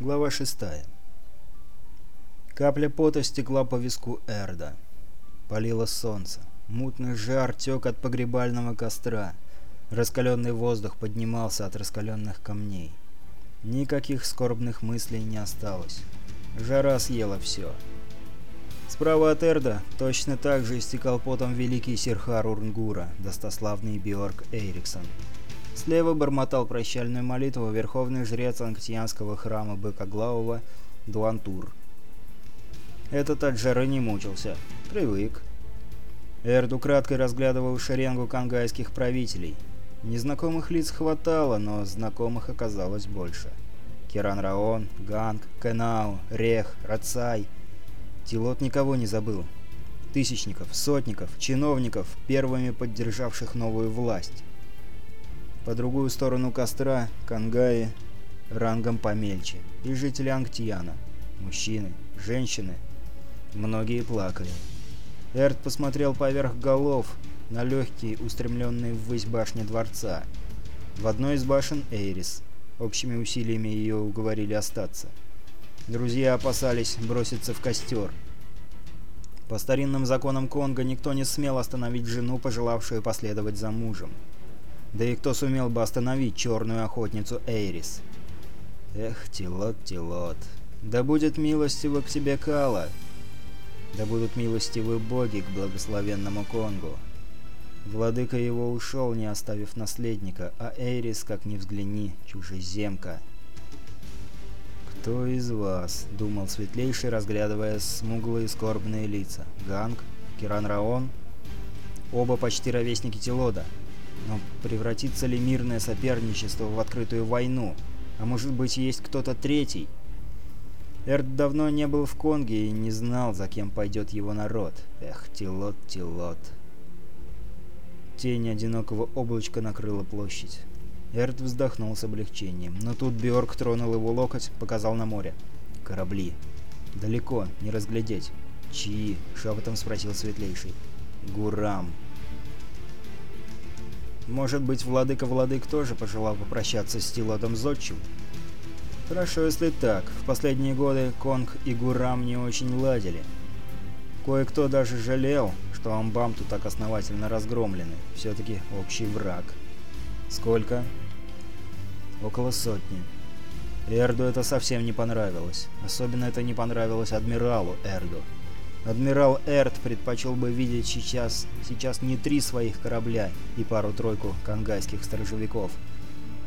Глава 6. Капля пота стекла по виску Эрда. полило солнце. Мутный жар тек от погребального костра. Раскаленный воздух поднимался от раскаленных камней. Никаких скорбных мыслей не осталось. Жара съела все. Справа от Эрда точно так же истекал потом великий Сирхар Урнгура, достославный Биорг Эриксон. Слева бормотал прощальную молитву верховный жрец Анктианского храма Быкоглавого Дуантур. Этот от жары не мучился. Привык. Эрд украдкой разглядывал шеренгу кангайских правителей. Незнакомых лиц хватало, но знакомых оказалось больше. Киран Раон, Ганг, Кенау, Рех, Рацай. Тилот никого не забыл. Тысячников, сотников, чиновников, первыми поддержавших новую власть. По другую сторону костра – кангаи рангом помельче и жители Ангтьяна. Мужчины, женщины. Многие плакали. Эрт посмотрел поверх голов на легкие, устремленные ввысь башни дворца. В одной из башен Эйрис. Общими усилиями ее уговорили остаться. Друзья опасались броситься в костер. По старинным законам Конга никто не смел остановить жену, пожелавшую последовать за мужем. Да и кто сумел бы остановить черную охотницу Эйрис? Эх, Тилот, Тилот. Да будет милостива к тебе Кала. Да будут милостивы боги к благословенному Конгу. Владыка его ушел, не оставив наследника, а Эйрис, как ни взгляни, чужеземка. «Кто из вас?» — думал Светлейший, разглядывая смуглые скорбные лица. «Ганг? Киран Раон?» Оба почти ровесники Тилода. Но превратится ли мирное соперничество в открытую войну? А может быть, есть кто-то третий? Эрд давно не был в Конге и не знал, за кем пойдет его народ. Эх, Тилот, Тилот. Тень одинокого облачка накрыла площадь. Эрд вздохнул с облегчением, но тут Бьорк тронул его локоть, показал на море. «Корабли. Далеко, не разглядеть». «Чьи?» — шепотом спросил Светлейший. «Гурам», может быть, владыка-владык тоже пожелал попрощаться с Тиладом Зодчим? Хорошо, если так. В последние годы Конг и Гурам не очень ладили. Кое-кто даже жалел, что Амбамту так основательно разгромлены. Все-таки общий враг. Сколько? Около сотни. Эрду это совсем не понравилось. Особенно это не понравилось адмиралу Эрду. Адмирал Эрт предпочел бы видеть сейчас, сейчас не три своих корабля и пару-тройку конгайских сторожевиков,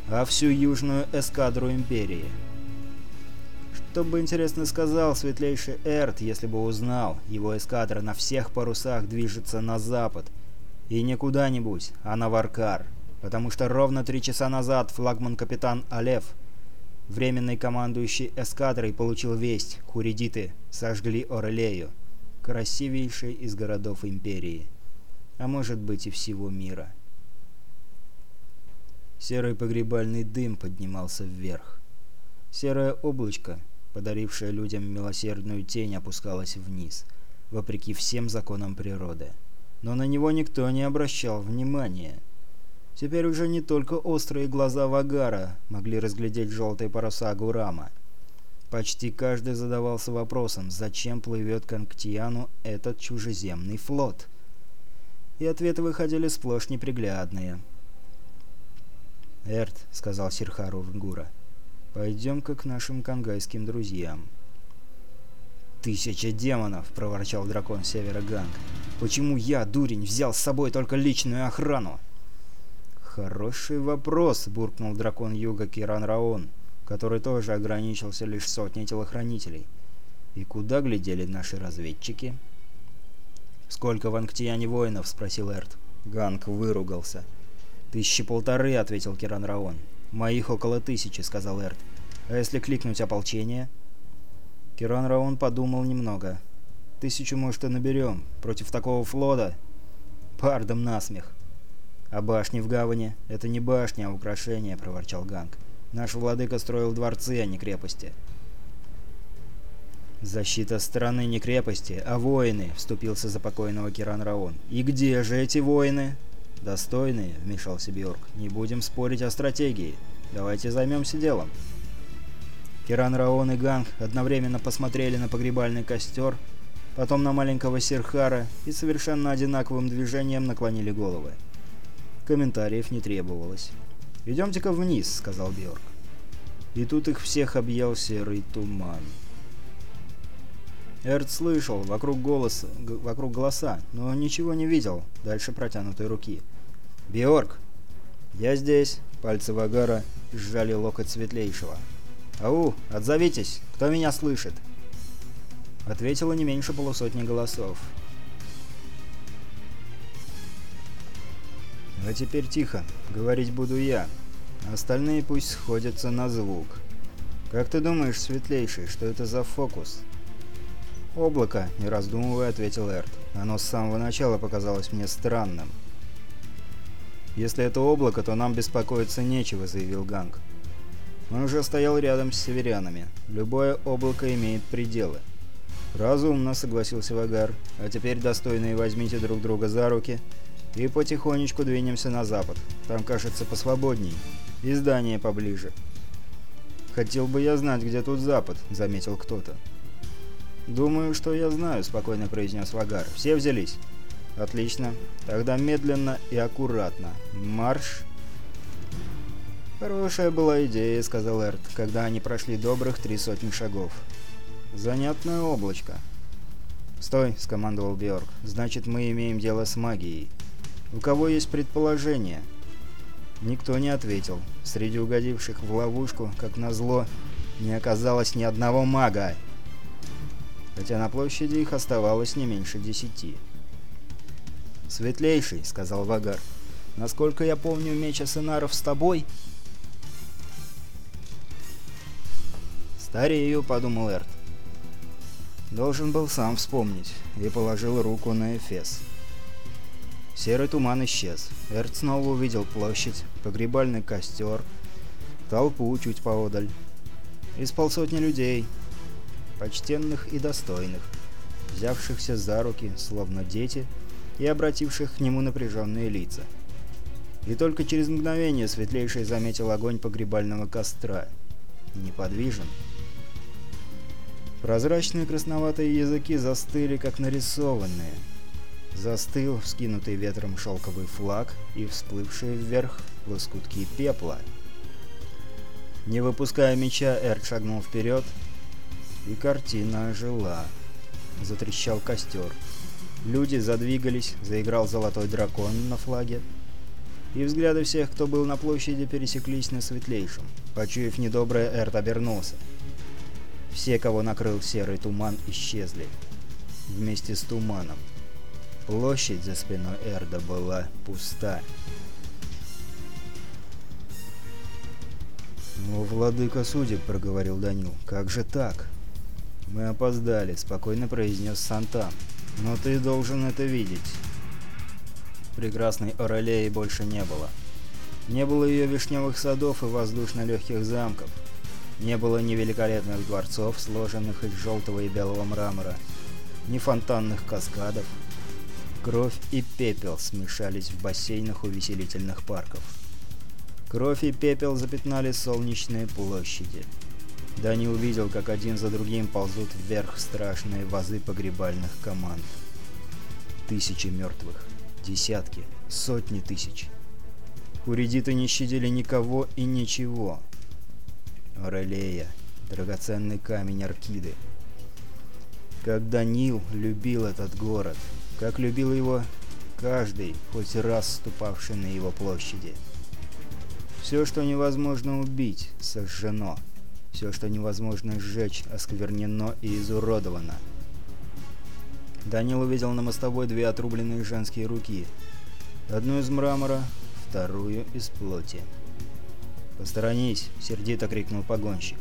а всю южную эскадру Империи. Что бы, интересно, сказал светлейший Эрт, если бы узнал, его эскадра на всех парусах движется на запад. И не куда-нибудь, а на Варкар. Потому что ровно три часа назад флагман-капитан Алеф временный командующий эскадрой получил весть, хуридиты сожгли Орлею красивейший из городов империи, а может быть и всего мира. Серый погребальный дым поднимался вверх. Серое облачко, подарившее людям милосердную тень, опускалось вниз, вопреки всем законам природы. Но на него никто не обращал внимания. Теперь уже не только острые глаза Вагара могли разглядеть желтые паруса Гурама — Почти каждый задавался вопросом, зачем плывет к Анктиану этот чужеземный флот? И ответы выходили сплошь неприглядные. «Эрт», — сказал Сирхару Урнгура, — «пойдем-ка к нашим кангайским друзьям». «Тысяча демонов!» — проворчал дракон Севера Ганг. «Почему я, дурень, взял с собой только личную охрану?» «Хороший вопрос», — буркнул дракон Юга Киран Раон который тоже ограничился лишь сотней телохранителей. И куда глядели наши разведчики? «Сколько в Анктияне воинов?» — спросил Эрт. Ганг выругался. «Тысячи полторы», — ответил Киран Раон. «Моих около тысячи», — сказал Эрт. «А если кликнуть ополчение?» Киран Раон подумал немного. «Тысячу, может, и наберем. Против такого флота?» «Пардом насмех». «А башни в гавани?» «Это не башня, а украшение», — проворчал Ганг. Наш владыка строил дворцы, а не крепости. «Защита страны не крепости, а воины», — вступился за покойного Киран Раон. «И где же эти воины?» «Достойные», — вмешался Бьорк. «Не будем спорить о стратегии. Давайте займемся делом». Киран Раон и Ганг одновременно посмотрели на погребальный костер, потом на маленького Сирхара и совершенно одинаковым движением наклонили головы. Комментариев не требовалось. «Идемте-ка вниз», — сказал Бьорк. И тут их всех объял серый туман. Эрт слышал вокруг голоса, вокруг голоса, но ничего не видел дальше протянутой руки. «Биорг!» «Я здесь!» — пальцы Вагара сжали локоть светлейшего. «Ау, отзовитесь! Кто меня слышит?» Ответило не меньше полусотни голосов. А теперь тихо. Говорить буду я. Остальные пусть сходятся на звук. Как ты думаешь, Светлейший, что это за фокус?» «Облако», — не раздумывая, ответил Эрт. «Оно с самого начала показалось мне странным». «Если это облако, то нам беспокоиться нечего», — заявил Ганг. Он уже стоял рядом с северянами. Любое облако имеет пределы. «Разумно», — согласился Вагар. «А теперь, достойные, возьмите друг друга за руки и потихонечку двинемся на запад. Там, кажется, посвободней. И здание поближе. «Хотел бы я знать, где тут запад», — заметил кто-то. «Думаю, что я знаю», — спокойно произнес Вагар. «Все взялись?» «Отлично. Тогда медленно и аккуратно. Марш!» «Хорошая была идея», — сказал Эрт, когда они прошли добрых три сотни шагов. «Занятное облачко». «Стой», — скомандовал Бьорк. «Значит, мы имеем дело с магией». У кого есть предположение?» Никто не ответил. Среди угодивших в ловушку, как назло, не оказалось ни одного мага. Хотя на площади их оставалось не меньше десяти. «Светлейший», — сказал Вагар. «Насколько я помню, меч Асенаров с тобой?» «Старею», — подумал Эрт. Должен был сам вспомнить и положил руку на Эфес. «Эфес». Серый туман исчез. Эрт снова увидел площадь, погребальный костер, толпу чуть поодаль. Из полсотни людей, почтенных и достойных, взявшихся за руки, словно дети, и обративших к нему напряженные лица. И только через мгновение Светлейший заметил огонь погребального костра. Неподвижен. Прозрачные красноватые языки застыли, как нарисованные — застыл вскинутый ветром шелковый флаг и всплывшие вверх лоскутки пепла. Не выпуская меча, Эрт шагнул вперед, и картина ожила. Затрещал костер. Люди задвигались, заиграл золотой дракон на флаге. И взгляды всех, кто был на площади, пересеклись на светлейшем. Почуяв недоброе, Эрт обернулся. Все, кого накрыл серый туман, исчезли. Вместе с туманом. Площадь за спиной Эрда была пуста. «Ну, владыка судеб», — проговорил Данил, — «как же так?» «Мы опоздали», — спокойно произнес Сантан. «Но ты должен это видеть». Прекрасной Оролеи больше не было. Не было ее вишневых садов и воздушно-легких замков. Не было ни великолепных дворцов, сложенных из желтого и белого мрамора, ни фонтанных каскадов, Кровь и пепел смешались в бассейнах увеселительных парков. Кровь и пепел запятнали солнечные площади. Дани увидел, как один за другим ползут вверх страшные вазы погребальных команд. Тысячи мертвых. Десятки. Сотни тысяч. Хуридиты не щадили никого и ничего. Орелея. Драгоценный камень Аркиды. Как Данил любил этот город — как любил его каждый, хоть раз ступавший на его площади. Все, что невозможно убить, сожжено. Все, что невозможно сжечь, осквернено и изуродовано. Данил увидел на мостовой две отрубленные женские руки. Одну из мрамора, вторую из плоти. «Посторонись!» — сердито крикнул погонщик.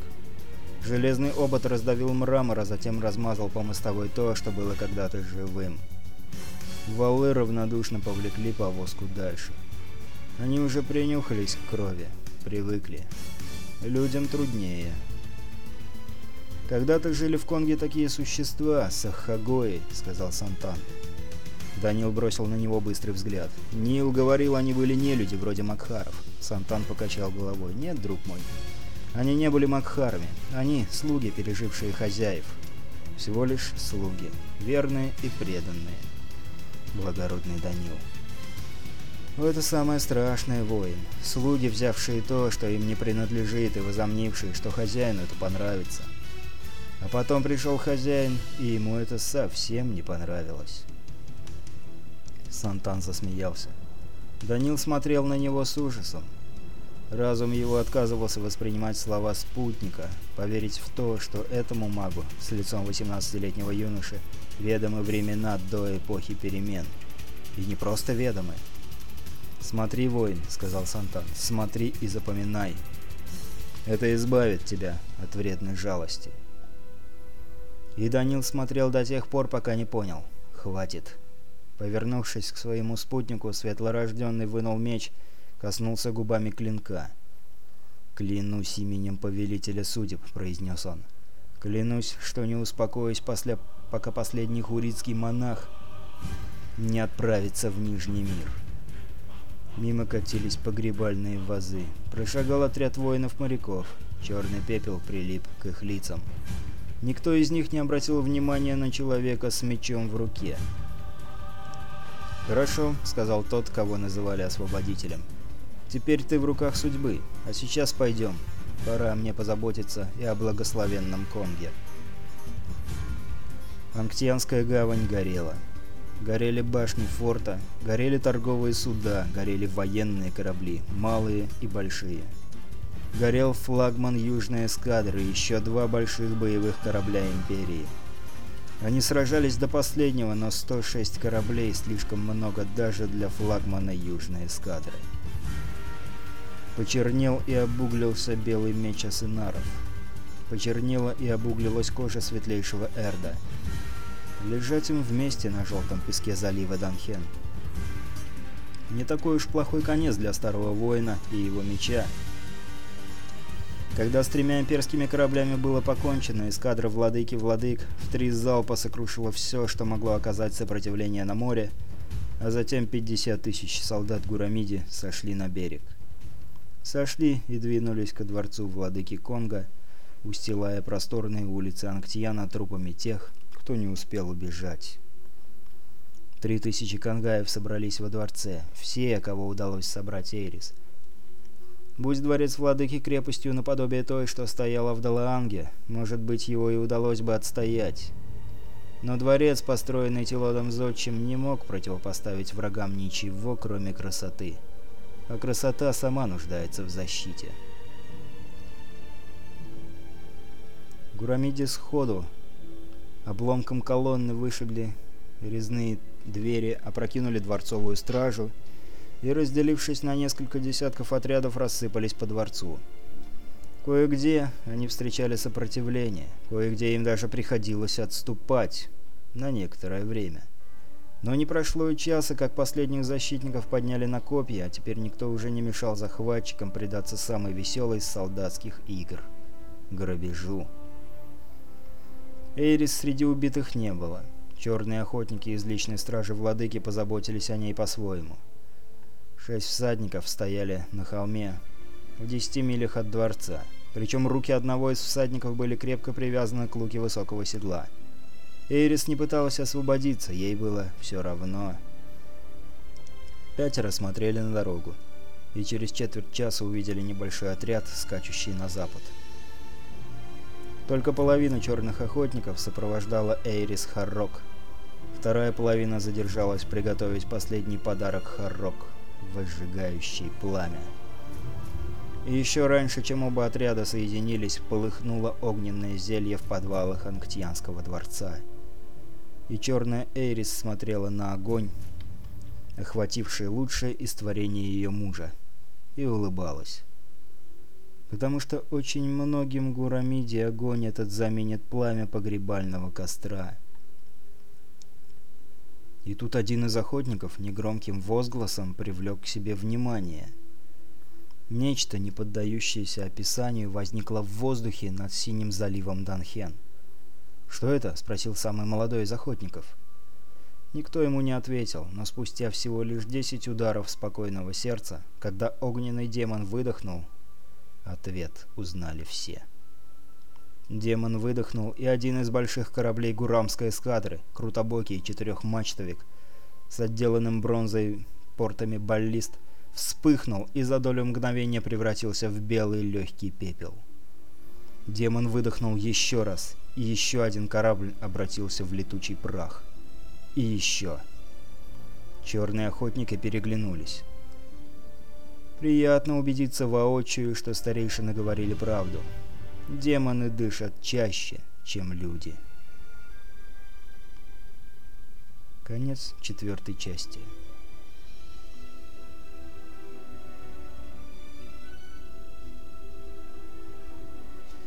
Железный обод раздавил мрамор, а затем размазал по мостовой то, что было когда-то живым. Валы равнодушно повлекли повозку дальше. Они уже принюхались к крови, привыкли. Людям труднее. «Когда-то жили в Конге такие существа, сахагои», — сказал Сантан. Данил бросил на него быстрый взгляд. Нил говорил, они были не люди вроде Макхаров. Сантан покачал головой. «Нет, друг мой, они не были Макхарами. Они — слуги, пережившие хозяев. Всего лишь слуги, верные и преданные благородный Данил. «Ну, это самое страшное, воин. Слуги, взявшие то, что им не принадлежит, и возомнившие, что хозяину это понравится. А потом пришел хозяин, и ему это совсем не понравилось. Сантан засмеялся. Данил смотрел на него с ужасом. Разум его отказывался воспринимать слова спутника, поверить в то, что этому магу с лицом 18-летнего юноши ведомы времена до эпохи перемен. И не просто ведомы. «Смотри, воин», — сказал Сантан, — «смотри и запоминай. Это избавит тебя от вредной жалости». И Данил смотрел до тех пор, пока не понял. «Хватит». Повернувшись к своему спутнику, светлорожденный вынул меч — коснулся губами клинка. «Клянусь именем Повелителя Судеб», — произнес он. «Клянусь, что не успокоюсь, после... пока последний хурицкий монах не отправится в Нижний мир». Мимо катились погребальные вазы. Прошагал отряд воинов-моряков. Черный пепел прилип к их лицам. Никто из них не обратил внимания на человека с мечом в руке. «Хорошо», — сказал тот, кого называли освободителем. Теперь ты в руках судьбы, а сейчас пойдем. Пора мне позаботиться и о благословенном Конге. Анктианская гавань горела. Горели башни форта, горели торговые суда, горели военные корабли, малые и большие. Горел флагман Южной эскадры и еще два больших боевых корабля Империи. Они сражались до последнего, но 106 кораблей слишком много даже для флагмана Южной эскадры. Почернел и обуглился белый меч Асынаров. Почернела и обуглилась кожа светлейшего Эрда. Лежать им вместе на желтом песке залива Данхен. Не такой уж плохой конец для старого воина и его меча. Когда с тремя имперскими кораблями было покончено, эскадра владыки владык в три залпа сокрушила все, что могло оказать сопротивление на море, а затем 50 тысяч солдат Гурамиди сошли на берег. Сошли и двинулись ко дворцу владыки Конга, устилая просторные улицы Анктьяна трупами тех, кто не успел убежать. Три тысячи конгаев собрались во дворце, все, кого удалось собрать Эйрис. Будь дворец владыки крепостью наподобие той, что стояла в Далаанге, может быть, его и удалось бы отстоять. Но дворец, построенный Телодом Зодчим, не мог противопоставить врагам ничего, кроме красоты а красота сама нуждается в защите. Гурамиди сходу обломком колонны вышибли резные двери, опрокинули дворцовую стражу и, разделившись на несколько десятков отрядов, рассыпались по дворцу. Кое-где они встречали сопротивление, кое-где им даже приходилось отступать на некоторое время. Но не прошло и часа, как последних защитников подняли на копья, а теперь никто уже не мешал захватчикам предаться самой веселой из солдатских игр — грабежу. Эйрис среди убитых не было. Черные охотники из личной стражи владыки позаботились о ней по-своему. Шесть всадников стояли на холме в десяти милях от дворца, причем руки одного из всадников были крепко привязаны к луке высокого седла — Эйрис не пыталась освободиться, ей было все равно. Пятеро смотрели на дорогу, и через четверть часа увидели небольшой отряд, скачущий на запад. Только половина черных охотников сопровождала Эйрис Харрок. Вторая половина задержалась приготовить последний подарок Харрок – возжигающий пламя. И еще раньше, чем оба отряда соединились, полыхнуло огненное зелье в подвалах Анктианского дворца – и черная Эйрис смотрела на огонь, охвативший лучшее из творения ее мужа, и улыбалась. Потому что очень многим гурамиде огонь этот заменит пламя погребального костра. И тут один из охотников негромким возгласом привлек к себе внимание. Нечто, не поддающееся описанию, возникло в воздухе над синим заливом Данхен. «Что это?» — спросил самый молодой из охотников. Никто ему не ответил, но спустя всего лишь 10 ударов спокойного сердца, когда огненный демон выдохнул, ответ узнали все. Демон выдохнул, и один из больших кораблей Гурамской эскадры, крутобокий четырехмачтовик, с отделанным бронзой портами баллист, вспыхнул и за долю мгновения превратился в белый легкий пепел. Демон выдохнул еще раз, и еще один корабль обратился в летучий прах. И еще. Черные охотники переглянулись. Приятно убедиться воочию, что старейшины говорили правду. Демоны дышат чаще, чем люди. Конец четвертой части.